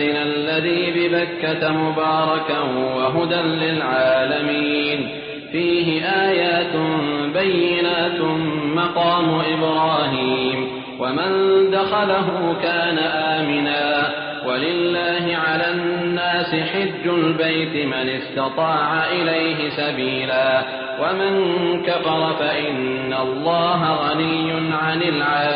للناس الذي ببكة مباركا وهدى للعالمين. فيه آيات بينات مقام إبراهيم. ومن دخله كان آمنا. ولله على الناس حج البيت من استطاع إليه سبيلا. ومن كفر فإن الله غني عن العالمين.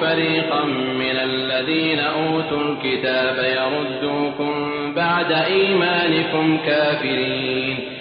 فريقا من الذين أوتوا الكتاب يردوكم بعد إيمانكم كافرين.